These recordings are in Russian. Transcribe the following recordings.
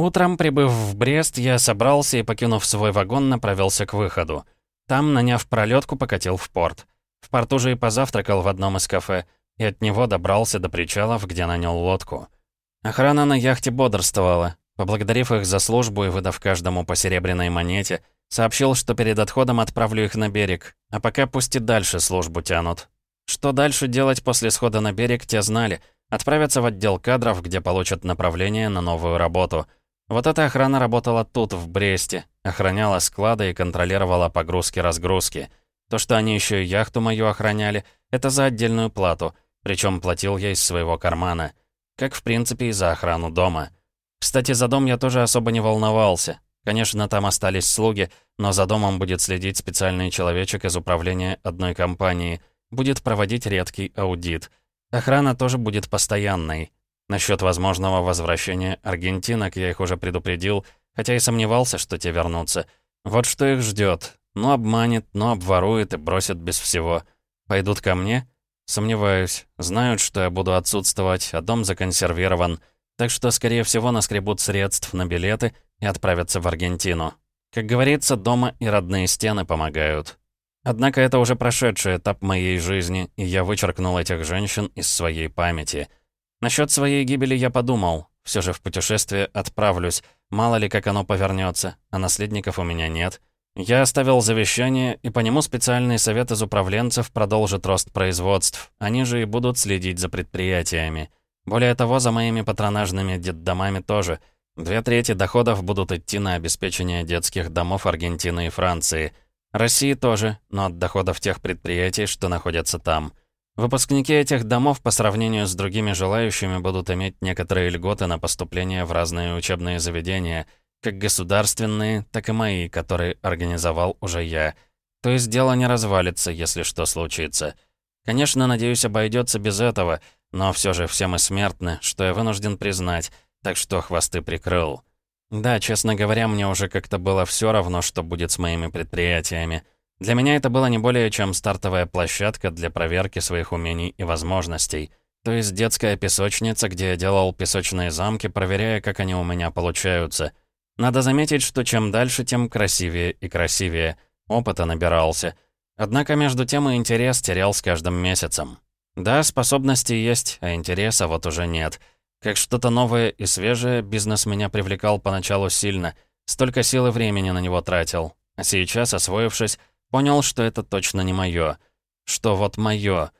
Утром, прибыв в Брест, я собрался и, покинув свой вагон, направился к выходу. Там, наняв пролетку, покатил в порт. В порту же и позавтракал в одном из кафе, и от него добрался до причалов, где нанял лодку. Охрана на яхте бодрствовала. Поблагодарив их за службу и выдав каждому по серебряной монете, сообщил, что перед отходом отправлю их на берег, а пока пусть и дальше службу тянут. Что дальше делать после схода на берег, те знали. Отправятся в отдел кадров, где получат направление на новую работу — вот эта охрана работала тут, в Бресте, охраняла склады и контролировала погрузки-разгрузки. То, что они еще и яхту мою охраняли, это за отдельную плату, причем платил я из своего кармана. Как, в принципе, и за охрану дома. Кстати, за дом я тоже особо не волновался. Конечно, там остались слуги, но за домом будет следить специальный человечек из управления одной компании, будет проводить редкий аудит. Охрана тоже будет постоянной. Насчет возможного возвращения аргентинок я их уже предупредил, хотя и сомневался, что те вернутся. Вот что их ждет. Ну обманет, ну обворует и бросит без всего. Пойдут ко мне? Сомневаюсь. Знают, что я буду отсутствовать, а дом законсервирован. Так что, скорее всего, наскребут средств на билеты и отправятся в Аргентину. Как говорится, дома и родные стены помогают. Однако это уже прошедший этап моей жизни, и я вычеркнул этих женщин из своей памяти — Насчет своей гибели я подумал. Все же в путешествие отправлюсь. Мало ли, как оно повернется, а наследников у меня нет. Я оставил завещание, и по нему специальный совет из управленцев продолжит рост производств. Они же и будут следить за предприятиями. Более того, за моими патронажными детдомами тоже. Две трети доходов будут идти на обеспечение детских домов Аргентины и Франции. России тоже, но от доходов тех предприятий, что находятся там. Выпускники этих домов по сравнению с другими желающими будут иметь некоторые льготы на поступление в разные учебные заведения, как государственные, так и мои, которые организовал уже я. То есть дело не развалится, если что случится. Конечно, надеюсь, обойдется без этого, но все же все мы смертны, что я вынужден признать, так что хвосты прикрыл. Да, честно говоря, мне уже как-то было все равно, что будет с моими предприятиями. Для меня это было не более чем стартовая площадка для проверки своих умений и возможностей. То есть детская песочница, где я делал песочные замки, проверяя, как они у меня получаются. Надо заметить, что чем дальше, тем красивее и красивее. Опыта набирался. Однако между тем и интерес терял с каждым месяцем. Да, способности есть, а интереса вот уже нет. Как что-то новое и свежее, бизнес меня привлекал поначалу сильно. Столько сил и времени на него тратил. А сейчас, освоившись, Понял, что это точно не моё. Что вот моё.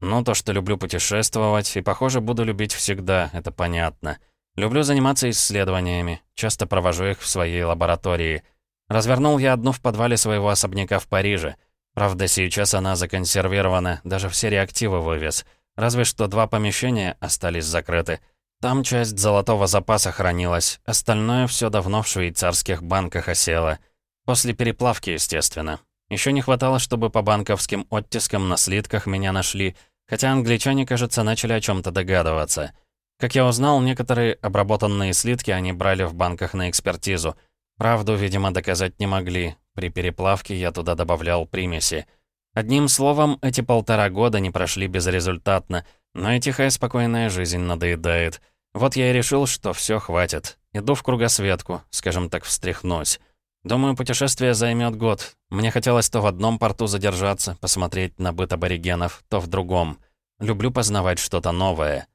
Ну, то, что люблю путешествовать, и, похоже, буду любить всегда, это понятно. Люблю заниматься исследованиями, часто провожу их в своей лаборатории. Развернул я одну в подвале своего особняка в Париже. Правда, сейчас она законсервирована, даже все реактивы вывез. Разве что два помещения остались закрыты. Там часть золотого запаса хранилась, остальное все давно в швейцарских банках осело. После переплавки, естественно. Еще не хватало, чтобы по банковским оттискам на слитках меня нашли, хотя англичане, кажется, начали о чем то догадываться. Как я узнал, некоторые обработанные слитки они брали в банках на экспертизу. Правду, видимо, доказать не могли. При переплавке я туда добавлял примеси. Одним словом, эти полтора года не прошли безрезультатно, но и тихая спокойная жизнь надоедает. Вот я и решил, что все хватит. Иду в кругосветку, скажем так, встряхнусь. Думаю, путешествие займет год. Мне хотелось то в одном порту задержаться, посмотреть на быт аборигенов, то в другом. Люблю познавать что-то новое.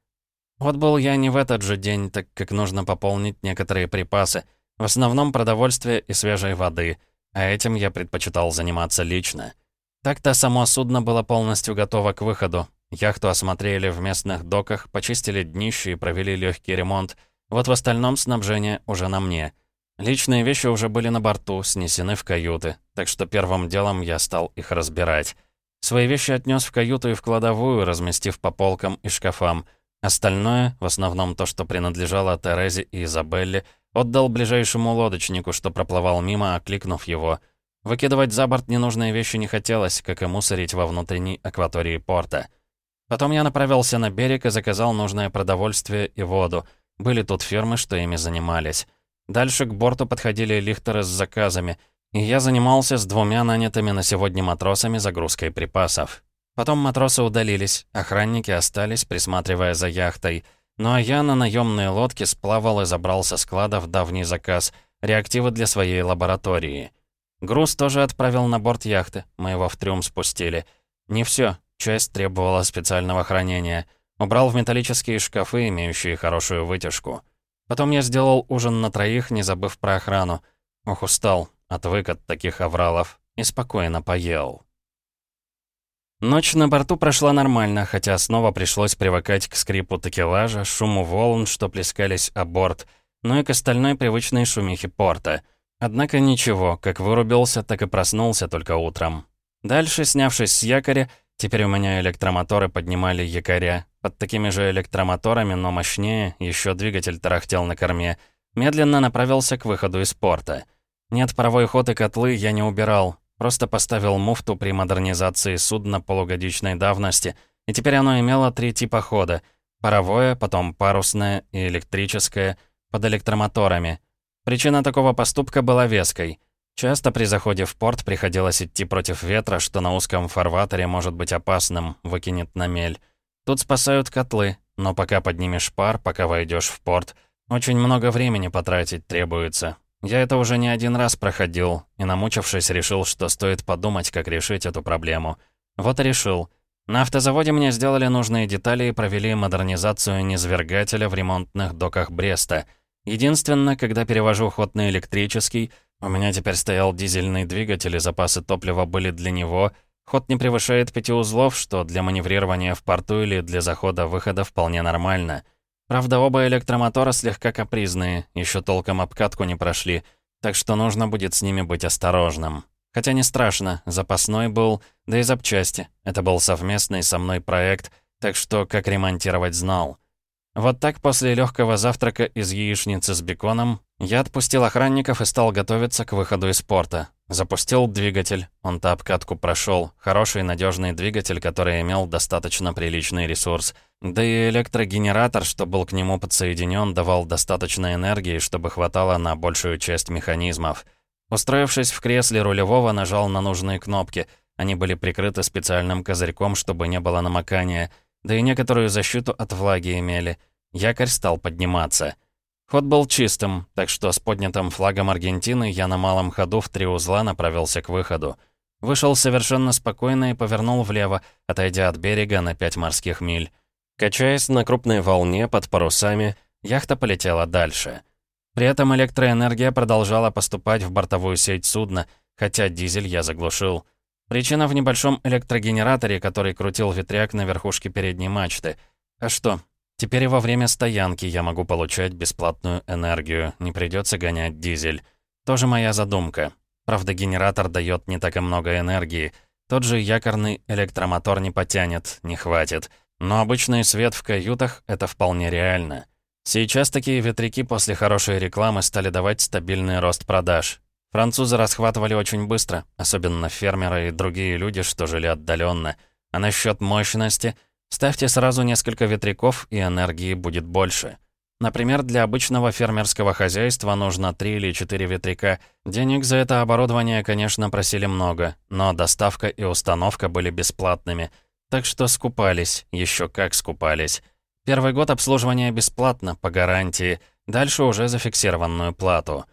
Вот был я не в этот же день, так как нужно пополнить некоторые припасы. В основном продовольствие и свежей воды. А этим я предпочитал заниматься лично. Так-то само судно было полностью готово к выходу. Яхту осмотрели в местных доках, почистили днище и провели легкий ремонт. Вот в остальном снабжение уже на мне — Личные вещи уже были на борту, снесены в каюты, так что первым делом я стал их разбирать. Свои вещи отнес в каюту и в кладовую, разместив по полкам и шкафам. Остальное, в основном то, что принадлежало Терезе и Изабелле, отдал ближайшему лодочнику, что проплывал мимо, окликнув его. Выкидывать за борт ненужные вещи не хотелось, как и мусорить во внутренней акватории порта. Потом я направился на берег и заказал нужное продовольствие и воду. Были тут фермы, что ими занимались. Дальше к борту подходили лихтеры с заказами, и я занимался с двумя нанятыми на сегодня матросами загрузкой припасов. Потом матросы удалились, охранники остались, присматривая за яхтой. Ну а я на наемной лодке сплавал и забрал со складов давний заказ — реактивы для своей лаборатории. Груз тоже отправил на борт яхты, мы его в трюм спустили. Не все, часть требовала специального хранения. Убрал в металлические шкафы, имеющие хорошую вытяжку. Потом я сделал ужин на троих, не забыв про охрану. Ох, устал, отвык от таких авралов. И спокойно поел. Ночь на борту прошла нормально, хотя снова пришлось привыкать к скрипу такелажа, шуму волн, что плескались о борт, ну и к остальной привычной шумихе порта. Однако ничего, как вырубился, так и проснулся только утром. Дальше, снявшись с якоря, теперь у меня электромоторы поднимали якоря. Под такими же электромоторами, но мощнее, еще двигатель тарахтел на корме. Медленно направился к выходу из порта. Нет, паровой ход и котлы я не убирал. Просто поставил муфту при модернизации судна полугодичной давности, и теперь оно имело три типа хода. Паровое, потом парусное и электрическое, под электромоторами. Причина такого поступка была веской. Часто при заходе в порт приходилось идти против ветра, что на узком фарватере может быть опасным, выкинет на мель. Тут спасают котлы, но пока поднимешь пар, пока войдешь в порт, очень много времени потратить требуется. Я это уже не один раз проходил, и намучившись, решил, что стоит подумать, как решить эту проблему. Вот и решил. На автозаводе мне сделали нужные детали и провели модернизацию низвергателя в ремонтных доках Бреста. Единственное, когда перевожу ход на электрический, у меня теперь стоял дизельный двигатель, и запасы топлива были для него. Ход не превышает пяти узлов, что для маневрирования в порту или для захода-выхода вполне нормально. Правда, оба электромотора слегка капризные, еще толком обкатку не прошли, так что нужно будет с ними быть осторожным. Хотя не страшно, запасной был, да и запчасти. Это был совместный со мной проект, так что как ремонтировать знал. Вот так после легкого завтрака из яичницы с беконом я отпустил охранников и стал готовиться к выходу из порта. Запустил двигатель, он-то обкатку прошел. Хороший надежный двигатель, который имел достаточно приличный ресурс. Да и электрогенератор, что был к нему подсоединен, давал достаточно энергии, чтобы хватало на большую часть механизмов. Устроившись в кресле рулевого, нажал на нужные кнопки. Они были прикрыты специальным козырьком, чтобы не было намокания — да и некоторую защиту от влаги имели. Якорь стал подниматься. Ход был чистым, так что с поднятым флагом Аргентины я на малом ходу в три узла направился к выходу. Вышел совершенно спокойно и повернул влево, отойдя от берега на пять морских миль. Качаясь на крупной волне под парусами, яхта полетела дальше. При этом электроэнергия продолжала поступать в бортовую сеть судна, хотя дизель я заглушил. Причина в небольшом электрогенераторе, который крутил ветряк на верхушке передней мачты. А что, теперь и во время стоянки я могу получать бесплатную энергию, не придется гонять дизель. Тоже моя задумка. Правда, генератор дает не так и много энергии. Тот же якорный электромотор не потянет, не хватит. Но обычный свет в каютах — это вполне реально. Сейчас такие ветряки после хорошей рекламы стали давать стабильный рост продаж. Французы расхватывали очень быстро, особенно фермеры и другие люди, что жили отдаленно. А насчет мощности, ставьте сразу несколько ветряков, и энергии будет больше. Например, для обычного фермерского хозяйства нужно 3 или 4 ветряка. Денег за это оборудование, конечно, просили много, но доставка и установка были бесплатными. Так что скупались, еще как скупались. Первый год обслуживания бесплатно, по гарантии, дальше уже за фиксированную плату.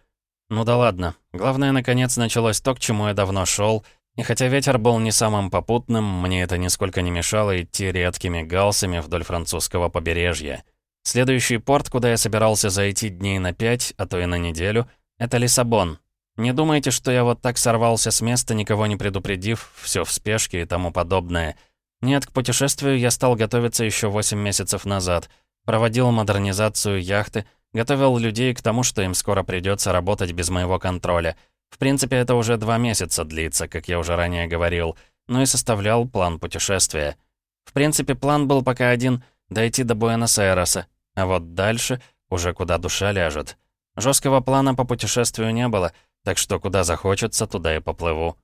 Ну да ладно. Главное, наконец, началось то, к чему я давно шел. И хотя ветер был не самым попутным, мне это нисколько не мешало идти редкими галсами вдоль французского побережья. Следующий порт, куда я собирался зайти дней на пять, а то и на неделю, это Лиссабон. Не думайте, что я вот так сорвался с места, никого не предупредив, все в спешке и тому подобное. Нет, к путешествию я стал готовиться еще 8 месяцев назад. Проводил модернизацию яхты, Готовил людей к тому, что им скоро придется работать без моего контроля. В принципе, это уже два месяца длится, как я уже ранее говорил, ну и составлял план путешествия. В принципе, план был пока один — дойти до Буэнос-Айреса, а вот дальше уже куда душа ляжет. Жесткого плана по путешествию не было, так что куда захочется, туда и поплыву.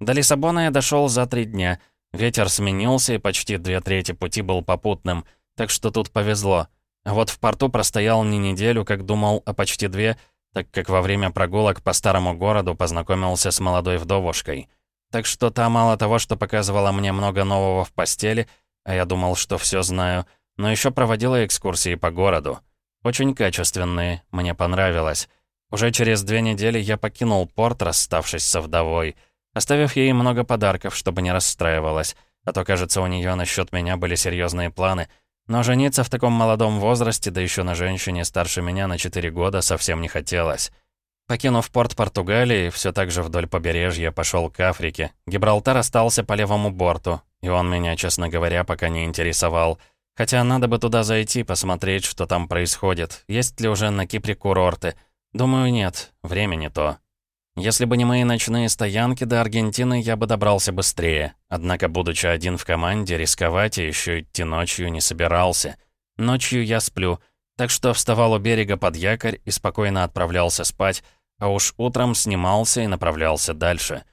До Лиссабона я дошел за три дня. Ветер сменился, и почти две трети пути был попутным, так что тут повезло — а вот в порту простоял не неделю, как думал, а почти две, так как во время прогулок по старому городу познакомился с молодой вдовушкой. Так что та мало того, что показывала мне много нового в постели, а я думал, что все знаю, но еще проводила экскурсии по городу. Очень качественные, мне понравилось. Уже через две недели я покинул порт, расставшись со вдовой, оставив ей много подарков, чтобы не расстраивалась, а то, кажется, у нее насчет меня были серьезные планы. Но жениться в таком молодом возрасте, да еще на женщине старше меня на 4 года, совсем не хотелось. Покинув порт Португалии, все так же вдоль побережья пошел к Африке. Гибралтар остался по левому борту, и он меня, честно говоря, пока не интересовал. Хотя надо бы туда зайти, посмотреть, что там происходит. Есть ли уже на Кипре курорты? Думаю, нет. Время не то. Если бы не мои ночные стоянки до Аргентины, я бы добрался быстрее. Однако, будучи один в команде, рисковать и еще идти ночью не собирался. Ночью я сплю, так что вставал у берега под якорь и спокойно отправлялся спать, а уж утром снимался и направлялся дальше.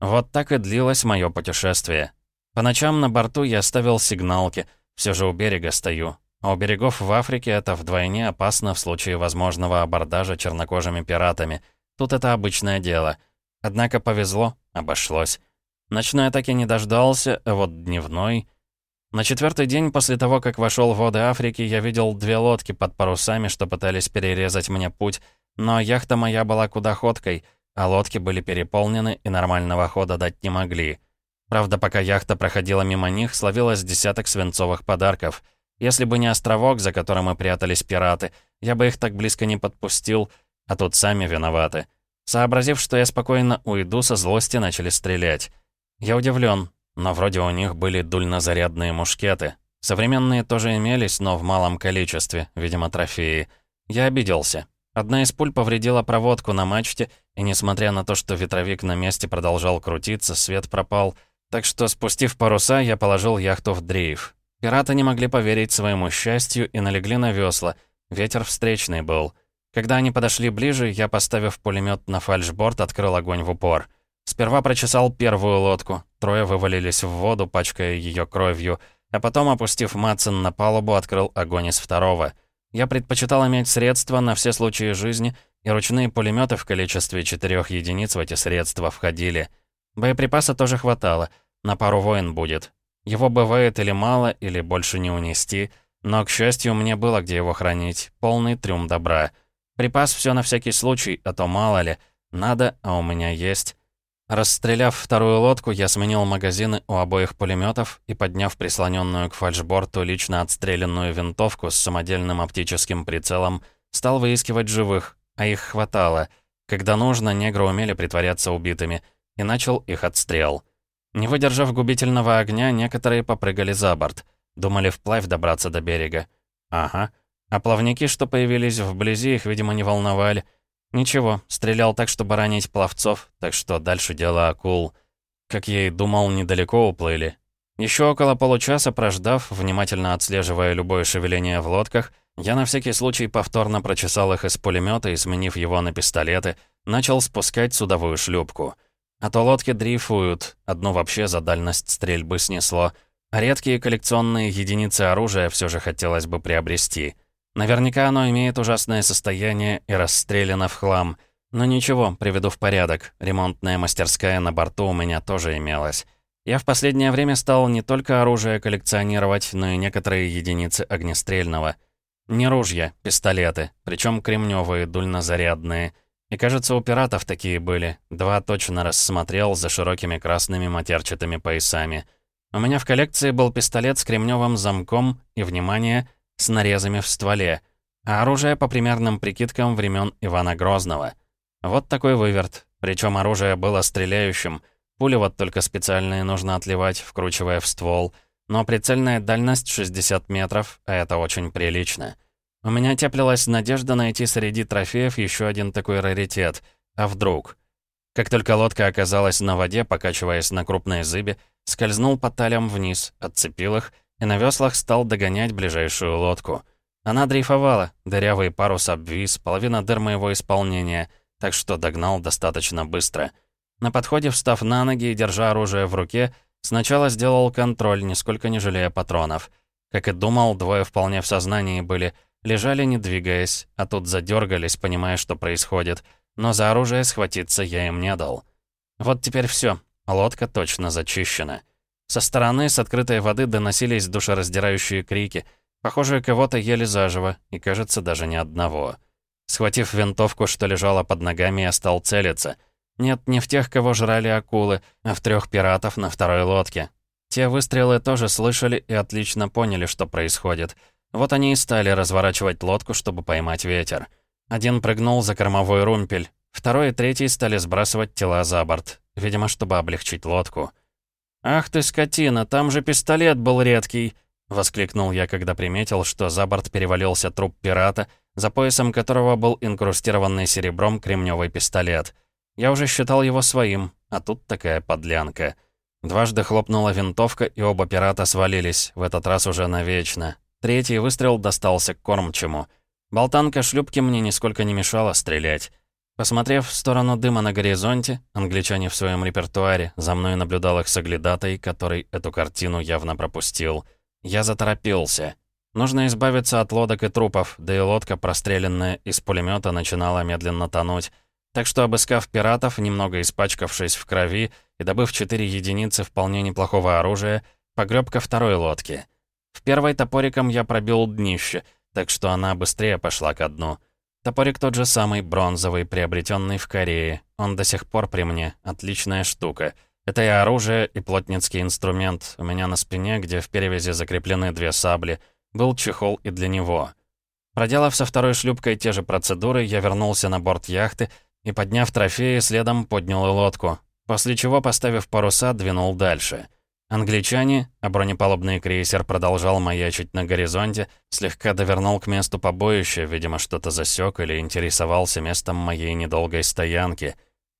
Вот так и длилось мое путешествие. По ночам на борту я ставил сигналки, все же у берега стою. А у берегов в Африке это вдвойне опасно в случае возможного абордажа чернокожими пиратами. Тут это обычное дело. Однако повезло, обошлось. Ночной атаки не дождался, а вот дневной... На четвертый день после того, как вошел в воды Африки, я видел две лодки под парусами, что пытались перерезать мне путь, но яхта моя была куда ходкой, а лодки были переполнены и нормального хода дать не могли. Правда, пока яхта проходила мимо них, словилось десяток свинцовых подарков. Если бы не островок, за которым мы прятались пираты, я бы их так близко не подпустил, а тут сами виноваты. Сообразив, что я спокойно уйду, со злости начали стрелять. Я удивлен, но вроде у них были дульнозарядные мушкеты. Современные тоже имелись, но в малом количестве, видимо, трофеи. Я обиделся. Одна из пуль повредила проводку на мачте, и несмотря на то, что ветровик на месте продолжал крутиться, свет пропал. Так что, спустив паруса, я положил яхту в дрейф. Пираты не могли поверить своему счастью и налегли на весла. Ветер встречный был. Когда они подошли ближе, я, поставив пулемет на фальшборд, открыл огонь в упор. Сперва прочесал первую лодку. Трое вывалились в воду, пачкая ее кровью. А потом, опустив Матсон на палубу, открыл огонь из второго. Я предпочитал иметь средства на все случаи жизни, и ручные пулеметы в количестве четырех единиц в эти средства входили. Боеприпаса тоже хватало, на пару воин будет. Его бывает или мало, или больше не унести, но, к счастью, мне было где его хранить, полный трюм добра. Припас все на всякий случай, а то мало ли, надо, а у меня есть. Расстреляв вторую лодку, я сменил магазины у обоих пулеметов и, подняв прислоненную к фальшборту лично отстрелянную винтовку с самодельным оптическим прицелом, стал выискивать живых, а их хватало. Когда нужно, негры умели притворяться убитыми, и начал их отстрел. Не выдержав губительного огня, некоторые попрыгали за борт. Думали вплавь добраться до берега. Ага. А плавники, что появились вблизи, их, видимо, не волновали. Ничего, стрелял так, чтобы ранить пловцов, так что дальше дело акул. Как я и думал, недалеко уплыли. Еще около получаса прождав, внимательно отслеживая любое шевеление в лодках, я на всякий случай повторно прочесал их из пулемета и, сменив его на пистолеты, начал спускать судовую шлюпку. А то лодки дрейфуют, одно вообще за дальность стрельбы снесло, редкие коллекционные единицы оружия все же хотелось бы приобрести. Наверняка оно имеет ужасное состояние и расстреляно в хлам. Но ничего, приведу в порядок. Ремонтная мастерская на борту у меня тоже имелась. Я в последнее время стал не только оружие коллекционировать, но и некоторые единицы огнестрельного. Не ружья, пистолеты, причем кремневые, дульнозарядные. И кажется, у пиратов такие были. Два точно рассмотрел за широкими красными матерчатыми поясами. У меня в коллекции был пистолет с кремневым замком и, внимание, с нарезами в стволе, а оружие по примерным прикидкам времен Ивана Грозного. Вот такой выверт, причем оружие было стреляющим, пули вот только специальные нужно отливать, вкручивая в ствол, но прицельная дальность 60 метров, а это очень прилично. У меня теплилась надежда найти среди трофеев еще один такой раритет. А вдруг? Как только лодка оказалась на воде, покачиваясь на крупной зыбе, скользнул по талям вниз, отцепил их и на веслах стал догонять ближайшую лодку. Она дрейфовала, дырявый парус обвис, половина дыр моего исполнения, так что догнал достаточно быстро. На подходе, встав на ноги и держа оружие в руке, сначала сделал контроль, нисколько не жалея патронов. Как и думал, двое вполне в сознании были, лежали не двигаясь, а тут задергались, понимая, что происходит. Но за оружие схватиться я им не дал. Вот теперь все, лодка точно зачищена. Со стороны, с открытой воды, доносились душераздирающие крики. Похоже, кого-то ели заживо, и, кажется, даже не одного. Схватив винтовку, что лежала под ногами, я стал целиться. Нет, не в тех, кого жрали акулы, а в трех пиратов на второй лодке. Те выстрелы тоже слышали и отлично поняли, что происходит. Вот они и стали разворачивать лодку, чтобы поймать ветер. Один прыгнул за кормовой румпель, второй и третий стали сбрасывать тела за борт, видимо, чтобы облегчить лодку. «Ах ты, скотина, там же пистолет был редкий!» — воскликнул я, когда приметил, что за борт перевалился труп пирата, за поясом которого был инкрустированный серебром кремневый пистолет. Я уже считал его своим, а тут такая подлянка. Дважды хлопнула винтовка, и оба пирата свалились, в этот раз уже навечно. Третий выстрел достался кормчему. Болтанка шлюпки мне нисколько не мешала стрелять. Посмотрев в сторону дыма на горизонте, англичане в своем репертуаре, за мной наблюдал их соглядатай, который эту картину явно пропустил. Я заторопился. Нужно избавиться от лодок и трупов, да и лодка, простреленная из пулемета, начинала медленно тонуть. Так что, обыскав пиратов, немного испачкавшись в крови и добыв четыре единицы вполне неплохого оружия, погреб ко второй лодке. В первой топориком я пробил днище, так что она быстрее пошла ко дну. Топорик тот же самый, бронзовый, приобретенный в Корее. Он до сих пор при мне. Отличная штука. Это и оружие, и плотницкий инструмент. У меня на спине, где в перевязи закреплены две сабли, был чехол и для него. Проделав со второй шлюпкой те же процедуры, я вернулся на борт яхты и, подняв трофеи, следом поднял лодку. После чего, поставив паруса, двинул дальше. Англичане, а бронепалубный крейсер продолжал маячить на горизонте, слегка довернул к месту побоища, видимо, что-то засек или интересовался местом моей недолгой стоянки.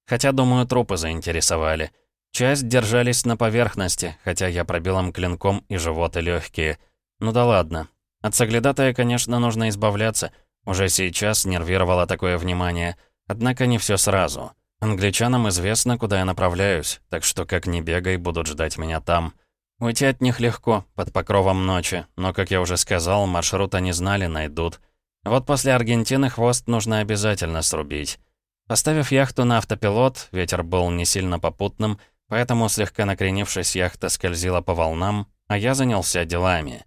Хотя, думаю, трупы заинтересовали. Часть держались на поверхности, хотя я пробил им клинком и живот, и легкие. Ну да ладно. От соглядатая, конечно, нужно избавляться. Уже сейчас нервировало такое внимание. Однако не все сразу. Англичанам известно, куда я направляюсь, так что как ни бегай, будут ждать меня там. Уйти от них легко, под покровом ночи, но, как я уже сказал, маршрут они знали, найдут. Вот после Аргентины хвост нужно обязательно срубить. Поставив яхту на автопилот, ветер был не сильно попутным, поэтому, слегка накренившись, яхта скользила по волнам, а я занялся делами.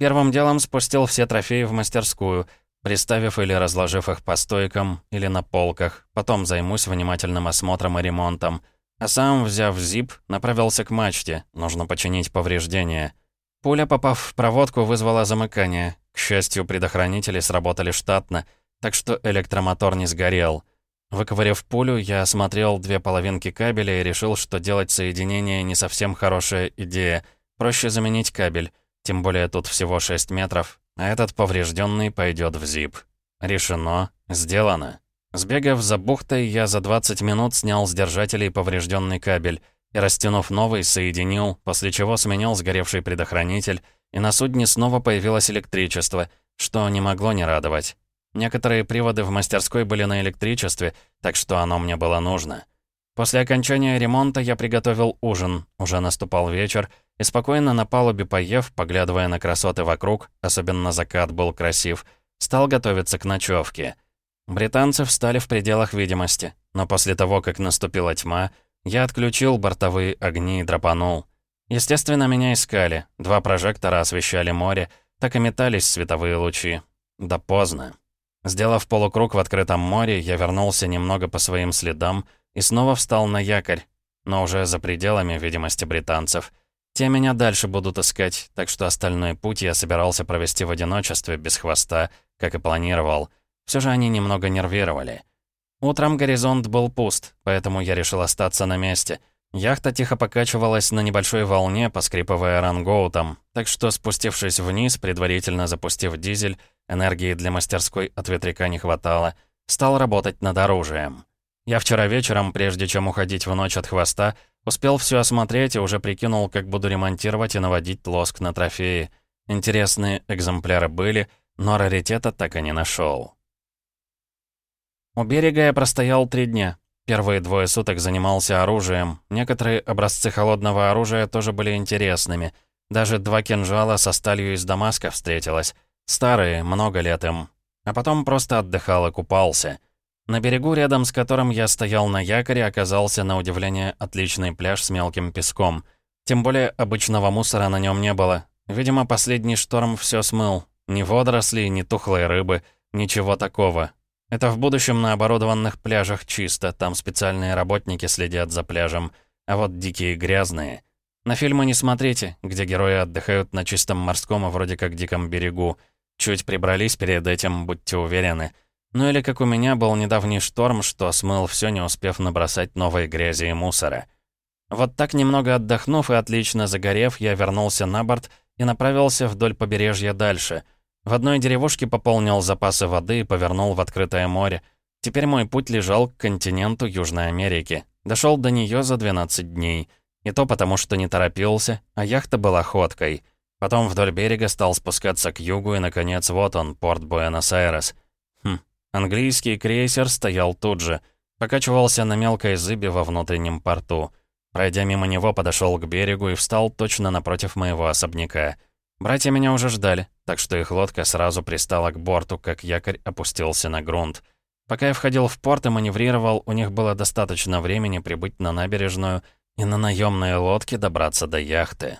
Первым делом спустил все трофеи в мастерскую — приставив или разложив их по стойкам или на полках. Потом займусь внимательным осмотром и ремонтом. А сам, взяв зип, направился к мачте. Нужно починить повреждения. Пуля, попав в проводку, вызвала замыкание. К счастью, предохранители сработали штатно, так что электромотор не сгорел. Выковыряв пулю, я осмотрел две половинки кабеля и решил, что делать соединение не совсем хорошая идея. Проще заменить кабель. Тем более тут всего 6 метров, а этот поврежденный пойдет в ЗИП. Решено. Сделано. Сбегав за бухтой, я за 20 минут снял с держателей поврежденный кабель и, растянув новый, соединил, после чего сменил сгоревший предохранитель, и на судне снова появилось электричество, что не могло не радовать. Некоторые приводы в мастерской были на электричестве, так что оно мне было нужно. После окончания ремонта я приготовил ужин, уже наступал вечер, и спокойно на палубе поев, поглядывая на красоты вокруг, особенно закат был красив, стал готовиться к ночевке. Британцы встали в пределах видимости, но после того, как наступила тьма, я отключил бортовые огни и драпанул. Естественно, меня искали, два прожектора освещали море, так и метались световые лучи. Да поздно. Сделав полукруг в открытом море, я вернулся немного по своим следам, и снова встал на якорь, но уже за пределами видимости британцев. Те меня дальше будут искать, так что остальной путь я собирался провести в одиночестве, без хвоста, как и планировал. Все же они немного нервировали. Утром горизонт был пуст, поэтому я решил остаться на месте. Яхта тихо покачивалась на небольшой волне, поскрипывая рангоутом, так что, спустившись вниз, предварительно запустив дизель, энергии для мастерской от ветряка не хватало, стал работать над оружием. Я вчера вечером, прежде чем уходить в ночь от хвоста, успел все осмотреть и уже прикинул, как буду ремонтировать и наводить лоск на трофеи. Интересные экземпляры были, но раритета так и не нашел. У берега я простоял три дня. Первые двое суток занимался оружием. Некоторые образцы холодного оружия тоже были интересными. Даже два кинжала со сталью из Дамаска встретилось. Старые, много лет им. А потом просто отдыхал и купался. На берегу, рядом с которым я стоял на якоре, оказался, на удивление, отличный пляж с мелким песком. Тем более обычного мусора на нем не было. Видимо, последний шторм все смыл. Ни водорослей, ни тухлой рыбы, ничего такого. Это в будущем на оборудованных пляжах чисто, там специальные работники следят за пляжем. А вот дикие грязные. На фильмы не смотрите, где герои отдыхают на чистом морском и вроде как диком берегу. Чуть прибрались перед этим, будьте уверены. Ну или как у меня был недавний шторм, что смыл все, не успев набросать новой грязи и мусора. Вот так немного отдохнув и отлично загорев, я вернулся на борт и направился вдоль побережья дальше. В одной деревушке пополнил запасы воды и повернул в открытое море. Теперь мой путь лежал к континенту Южной Америки. Дошел до нее за 12 дней. И то потому, что не торопился, а яхта была ходкой. Потом вдоль берега стал спускаться к югу, и, наконец, вот он, порт Буэнос-Айрес. Английский крейсер стоял тут же. Покачивался на мелкой зыбе во внутреннем порту. Пройдя мимо него, подошел к берегу и встал точно напротив моего особняка. Братья меня уже ждали, так что их лодка сразу пристала к борту, как якорь опустился на грунт. Пока я входил в порт и маневрировал, у них было достаточно времени прибыть на набережную и на наемные лодке добраться до яхты.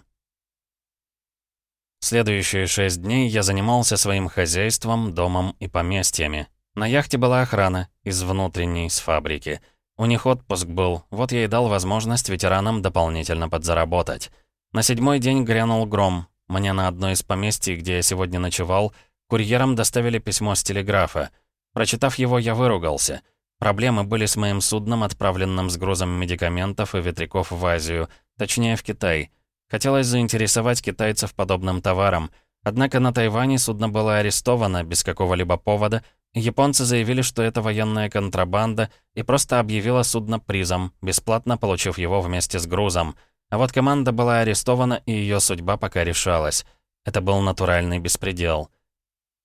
Следующие шесть дней я занимался своим хозяйством, домом и поместьями. На яхте была охрана, из внутренней, с фабрики — у них отпуск был, вот я и дал возможность ветеранам дополнительно подзаработать. На седьмой день грянул гром. Мне на одной из поместий, где я сегодня ночевал, курьером доставили письмо с телеграфа. Прочитав его, я выругался. Проблемы были с моим судном, отправленным с грузом медикаментов и ветряков в Азию, точнее в Китай. Хотелось заинтересовать китайцев подобным товаром. Однако на Тайване судно было арестовано без какого-либо повода, Японцы заявили, что это военная контрабанда, и просто объявила судно призом, бесплатно получив его вместе с грузом. А вот команда была арестована, и ее судьба пока решалась. Это был натуральный беспредел.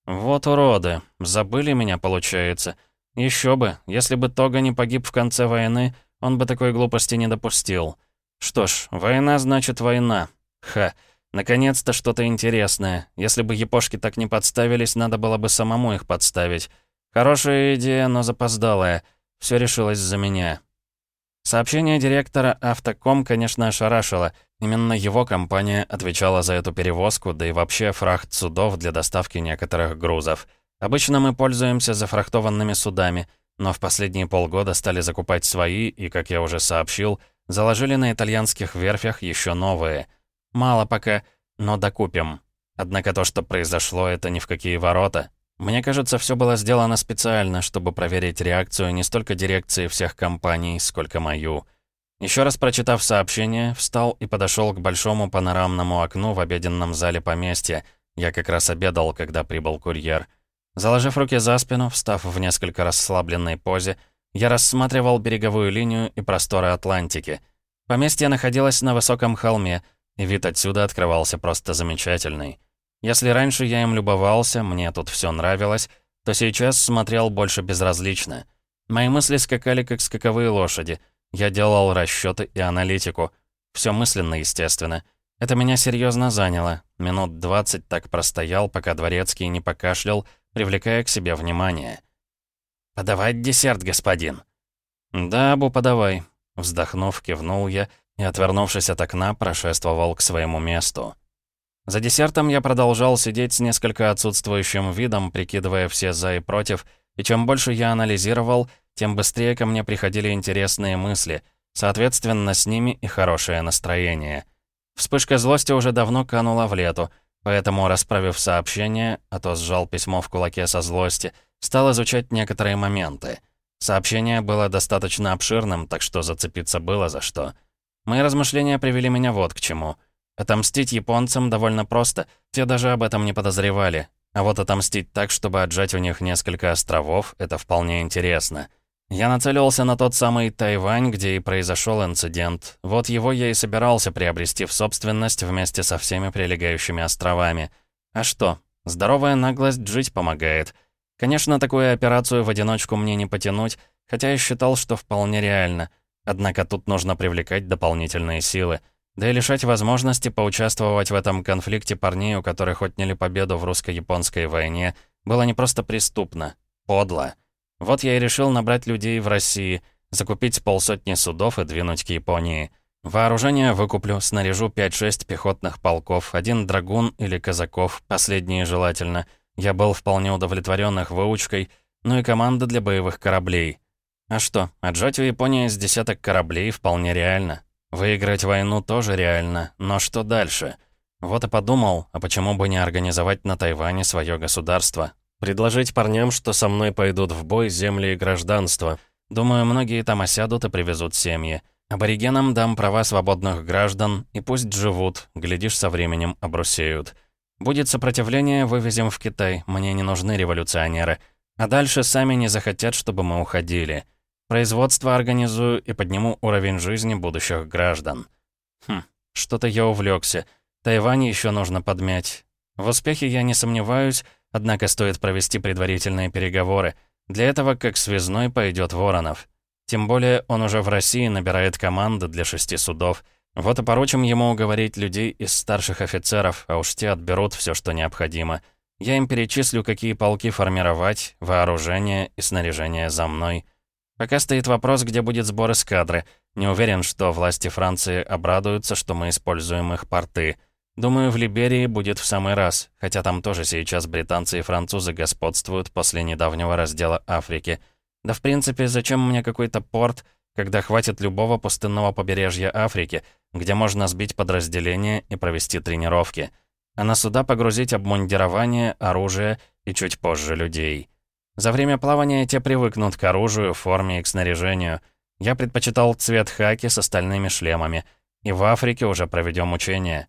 «Вот уроды. Забыли меня, получается. Еще бы. Если бы Тога не погиб в конце войны, он бы такой глупости не допустил. Что ж, война значит война. Ха. Наконец-то что-то интересное. Если бы япошки так не подставились, надо было бы самому их подставить. Хорошая идея, но запоздалая. Все решилось за меня. Сообщение директора «Автоком», конечно, ошарашило. Именно его компания отвечала за эту перевозку, да и вообще фрахт судов для доставки некоторых грузов. Обычно мы пользуемся зафрахтованными судами, но в последние полгода стали закупать свои и, как я уже сообщил, заложили на итальянских верфях еще новые — Мало пока, но докупим. Однако то, что произошло, это ни в какие ворота. Мне кажется, все было сделано специально, чтобы проверить реакцию не столько дирекции всех компаний, сколько мою. Еще раз прочитав сообщение, встал и подошел к большому панорамному окну в обеденном зале поместья. Я как раз обедал, когда прибыл курьер. Заложив руки за спину, встав в несколько расслабленной позе, я рассматривал береговую линию и просторы Атлантики. Поместье находилось на высоком холме, Вид отсюда открывался просто замечательный. Если раньше я им любовался, мне тут все нравилось, то сейчас смотрел больше безразлично. Мои мысли скакали, как скаковые лошади. Я делал расчеты и аналитику. Все мысленно, естественно. Это меня серьезно заняло. Минут двадцать так простоял, пока дворецкий не покашлял, привлекая к себе внимание. «Подавать десерт, господин?» «Да, Бу, подавай», — вздохнув, кивнул я и, отвернувшись от окна, прошествовал к своему месту. За десертом я продолжал сидеть с несколько отсутствующим видом, прикидывая все «за» и «против», и чем больше я анализировал, тем быстрее ко мне приходили интересные мысли, соответственно, с ними и хорошее настроение. Вспышка злости уже давно канула в лету, поэтому, расправив сообщение, а то сжал письмо в кулаке со злости, стал изучать некоторые моменты. Сообщение было достаточно обширным, так что зацепиться было за что — Мои размышления привели меня вот к чему. Отомстить японцам довольно просто, те даже об этом не подозревали. А вот отомстить так, чтобы отжать у них несколько островов, это вполне интересно. Я нацелился на тот самый Тайвань, где и произошел инцидент. Вот его я и собирался приобрести в собственность вместе со всеми прилегающими островами. А что? Здоровая наглость жить помогает. Конечно, такую операцию в одиночку мне не потянуть, хотя я считал, что вполне реально — Однако тут нужно привлекать дополнительные силы. Да и лишать возможности поучаствовать в этом конфликте парней, у которых отняли победу в русско-японской войне, было не просто преступно, подло. Вот я и решил набрать людей в России, закупить полсотни судов и двинуть к Японии. Вооружение выкуплю, снаряжу 5-6 пехотных полков, один драгун или казаков, последние желательно. Я был вполне удовлетворен их выучкой, ну и команда для боевых кораблей. А что, отжать у Японии с десяток кораблей вполне реально. Выиграть войну тоже реально, но что дальше? Вот и подумал, а почему бы не организовать на Тайване свое государство? Предложить парням, что со мной пойдут в бой земли и гражданство. Думаю, многие там осядут и привезут семьи. Аборигенам дам права свободных граждан, и пусть живут, глядишь, со временем обрусеют. Будет сопротивление, вывезем в Китай, мне не нужны революционеры. А дальше сами не захотят, чтобы мы уходили. Производство организую и подниму уровень жизни будущих граждан. Хм, что-то я увлекся. Тайвань еще нужно подмять. В успехе я не сомневаюсь, однако стоит провести предварительные переговоры. Для этого как связной пойдет Воронов. Тем более он уже в России набирает команды для шести судов. Вот и поручим ему уговорить людей из старших офицеров, а уж те отберут все, что необходимо. Я им перечислю, какие полки формировать, вооружение и снаряжение за мной. Пока стоит вопрос, где будет сбор эскадры. Не уверен, что власти Франции обрадуются, что мы используем их порты. Думаю, в Либерии будет в самый раз, хотя там тоже сейчас британцы и французы господствуют после недавнего раздела Африки – да в принципе, зачем мне какой-то порт, когда хватит любого пустынного побережья Африки, где можно сбить подразделение и провести тренировки, а на суда погрузить обмундирование, оружие и чуть позже людей. За время плавания те привыкнут к оружию, форме и к снаряжению. Я предпочитал цвет хаки с остальными шлемами. И в Африке уже проведем учения.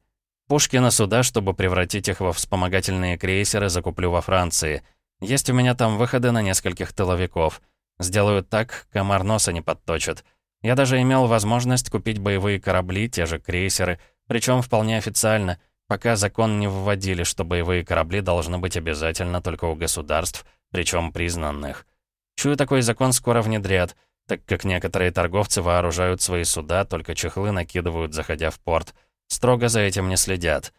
Пушки на суда, чтобы превратить их во вспомогательные крейсеры, закуплю во Франции. Есть у меня там выходы на нескольких тыловиков — Сделаю так, комар носа не подточит. Я даже имел возможность купить боевые корабли, те же крейсеры, причем вполне официально, пока закон не вводили, что боевые корабли должны быть обязательно только у государств, причем признанных. Чую, такой закон скоро внедрят, так как некоторые торговцы вооружают свои суда, только чехлы накидывают, заходя в порт. Строго за этим не следят.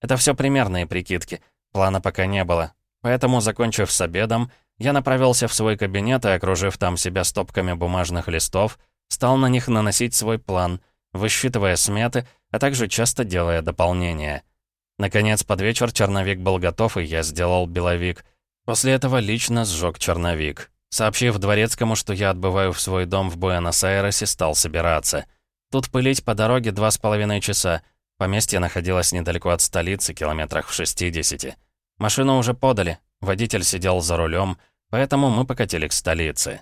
Это все примерные прикидки. Плана пока не было. Поэтому, закончив с обедом, я направился в свой кабинет и, окружив там себя стопками бумажных листов, стал на них наносить свой план, высчитывая сметы, а также часто делая дополнения. Наконец, под вечер черновик был готов, и я сделал беловик. После этого лично сжег черновик. Сообщив Дворецкому, что я отбываю в свой дом в Буэнос-Айресе, стал собираться. Тут пылить по дороге два с половиной часа. Поместье находилось недалеко от столицы, километрах в 60. Машину уже подали. Водитель сидел за рулем, Поэтому мы покатили к столице.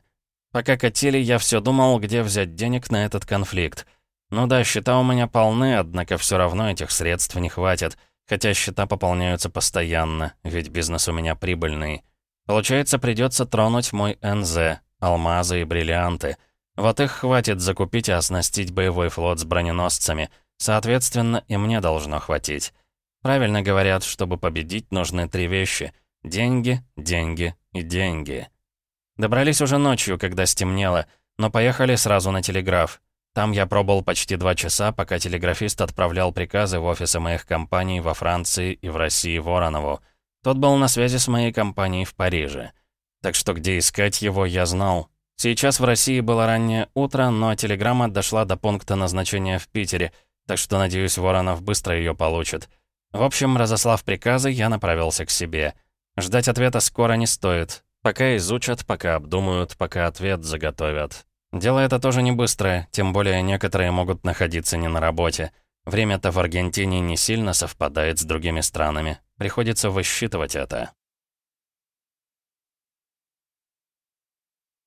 Пока катили, я все думал, где взять денег на этот конфликт. Ну да, счета у меня полны, однако все равно этих средств не хватит, хотя счета пополняются постоянно, ведь бизнес у меня прибыльный. Получается, придется тронуть мой НЗ, алмазы и бриллианты. Вот их хватит закупить и оснастить боевой флот с броненосцами. Соответственно, и мне должно хватить. Правильно говорят, чтобы победить, нужны три вещи — Деньги, деньги и деньги. Добрались уже ночью, когда стемнело, но поехали сразу на телеграф. Там я пробыл почти два часа, пока телеграфист отправлял приказы в офисы моих компаний во Франции и в России Воронову. Тот был на связи с моей компанией в Париже. Так что где искать его, я знал. Сейчас в России было раннее утро, но телеграмма дошла до пункта назначения в Питере, так что, надеюсь, Воронов быстро ее получит. В общем, разослав приказы, я направился к себе — Ждать ответа скоро не стоит. Пока изучат, пока обдумают, пока ответ заготовят. Дело это тоже не быстрое, тем более некоторые могут находиться не на работе. Время-то в Аргентине не сильно совпадает с другими странами. Приходится высчитывать это.